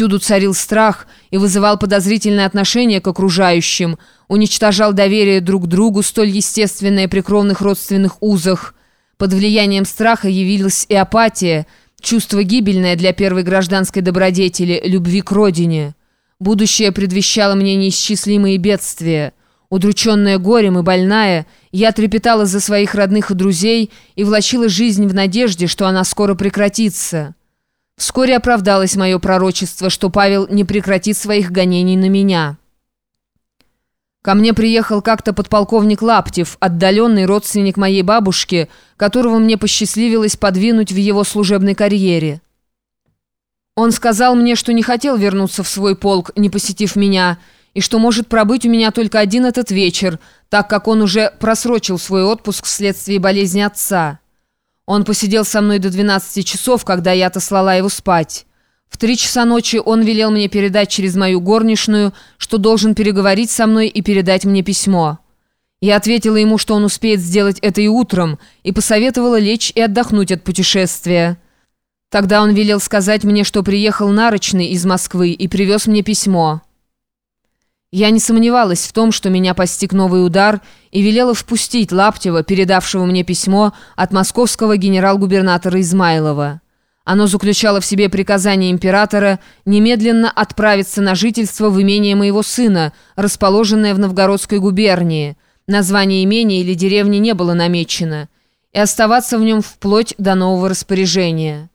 Всюду царил страх и вызывал подозрительное отношение к окружающим, уничтожал доверие друг другу, столь естественное при кровных родственных узах. Под влиянием страха явилась и апатия, чувство гибельное для первой гражданской добродетели, любви к родине. Будущее предвещало мне неисчислимые бедствия. Удрученная горем и больная, я трепетала за своих родных и друзей и влачила жизнь в надежде, что она скоро прекратится. Вскоре оправдалось мое пророчество, что Павел не прекратит своих гонений на меня. Ко мне приехал как-то подполковник Лаптев, отдаленный родственник моей бабушки, которого мне посчастливилось подвинуть в его служебной карьере. Он сказал мне, что не хотел вернуться в свой полк, не посетив меня, и что может пробыть у меня только один этот вечер, так как он уже просрочил свой отпуск вследствие болезни отца. Он посидел со мной до 12 часов, когда я отослала его спать. В три часа ночи он велел мне передать через мою горничную, что должен переговорить со мной и передать мне письмо. Я ответила ему, что он успеет сделать это и утром, и посоветовала лечь и отдохнуть от путешествия. Тогда он велел сказать мне, что приехал нарочный из Москвы и привез мне письмо. Я не сомневалась в том, что меня постиг новый удар, и велела впустить Лаптева, передавшего мне письмо от московского генерал-губернатора Измайлова. Оно заключало в себе приказание императора немедленно отправиться на жительство в имение моего сына, расположенное в Новгородской губернии. Название имения или деревни не было намечено, и оставаться в нем вплоть до нового распоряжения.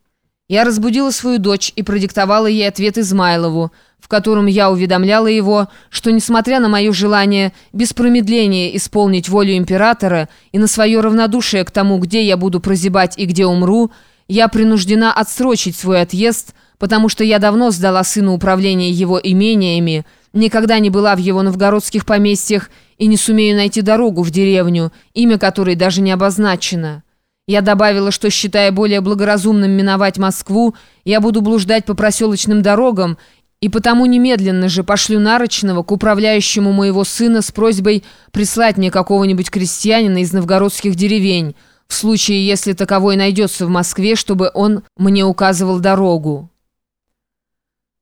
Я разбудила свою дочь и продиктовала ей ответ Измайлову, в котором я уведомляла его, что, несмотря на мое желание без промедления исполнить волю императора и на свое равнодушие к тому, где я буду прозябать и где умру, я принуждена отсрочить свой отъезд, потому что я давно сдала сыну управление его имениями, никогда не была в его новгородских поместьях и не сумею найти дорогу в деревню, имя которой даже не обозначено. Я добавила, что, считая более благоразумным миновать Москву, я буду блуждать по проселочным дорогам, и потому немедленно же пошлю Нарочного к управляющему моего сына с просьбой прислать мне какого-нибудь крестьянина из новгородских деревень, в случае, если таковой найдется в Москве, чтобы он мне указывал дорогу.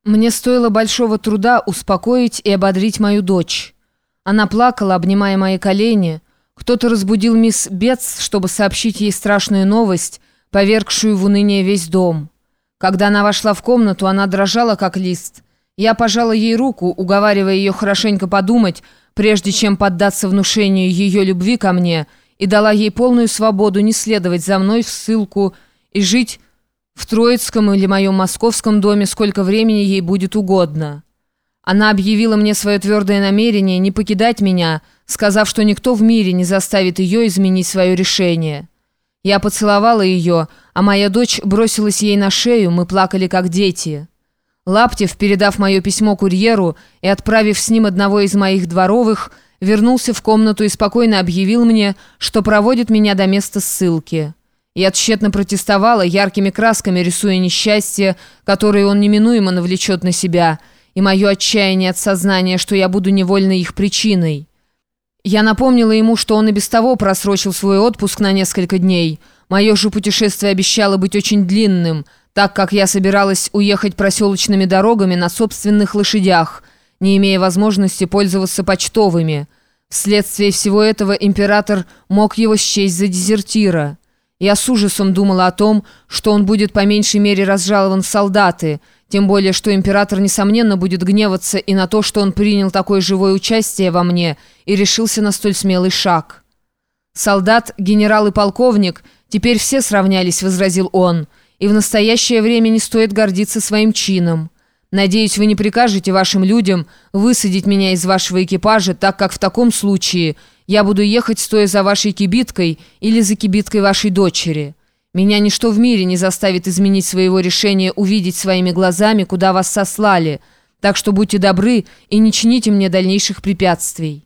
Мне стоило большого труда успокоить и ободрить мою дочь. Она плакала, обнимая мои колени, кто-то разбудил мисс Бетс, чтобы сообщить ей страшную новость, повергшую в уныние весь дом. Когда она вошла в комнату, она дрожала, как лист. Я пожала ей руку, уговаривая ее хорошенько подумать, прежде чем поддаться внушению ее любви ко мне, и дала ей полную свободу не следовать за мной в ссылку и жить в Троицком или моем московском доме, сколько времени ей будет угодно. Она объявила мне свое твердое намерение не покидать меня, сказав, что никто в мире не заставит ее изменить свое решение. Я поцеловала ее, а моя дочь бросилась ей на шею, мы плакали как дети. Лаптев, передав мое письмо курьеру и отправив с ним одного из моих дворовых, вернулся в комнату и спокойно объявил мне, что проводит меня до места ссылки. Я тщетно протестовала, яркими красками рисуя несчастье, которое он неминуемо навлечет на себя – и мое отчаяние от сознания, что я буду невольно их причиной. Я напомнила ему, что он и без того просрочил свой отпуск на несколько дней. Мое же путешествие обещало быть очень длинным, так как я собиралась уехать проселочными дорогами на собственных лошадях, не имея возможности пользоваться почтовыми. Вследствие всего этого император мог его счесть за дезертира. Я с ужасом думала о том, что он будет по меньшей мере разжалован в солдаты, тем более, что император, несомненно, будет гневаться и на то, что он принял такое живое участие во мне и решился на столь смелый шаг. «Солдат, генерал и полковник, теперь все сравнялись», — возразил он, «и в настоящее время не стоит гордиться своим чином. Надеюсь, вы не прикажете вашим людям высадить меня из вашего экипажа, так как в таком случае я буду ехать, стоя за вашей кибиткой или за кибиткой вашей дочери». Меня ничто в мире не заставит изменить своего решения увидеть своими глазами, куда вас сослали, так что будьте добры и не чините мне дальнейших препятствий».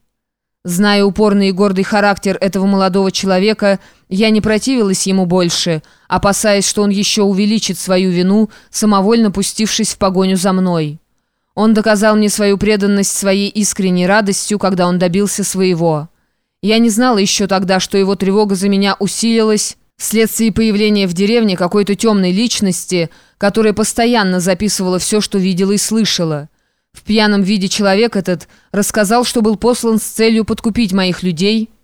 Зная упорный и гордый характер этого молодого человека, я не противилась ему больше, опасаясь, что он еще увеличит свою вину, самовольно пустившись в погоню за мной. Он доказал мне свою преданность своей искренней радостью, когда он добился своего. Я не знала еще тогда, что его тревога за меня усилилась, вследствие появления в деревне какой-то темной личности, которая постоянно записывала все, что видела и слышала. В пьяном виде человек этот рассказал, что был послан с целью подкупить моих людей –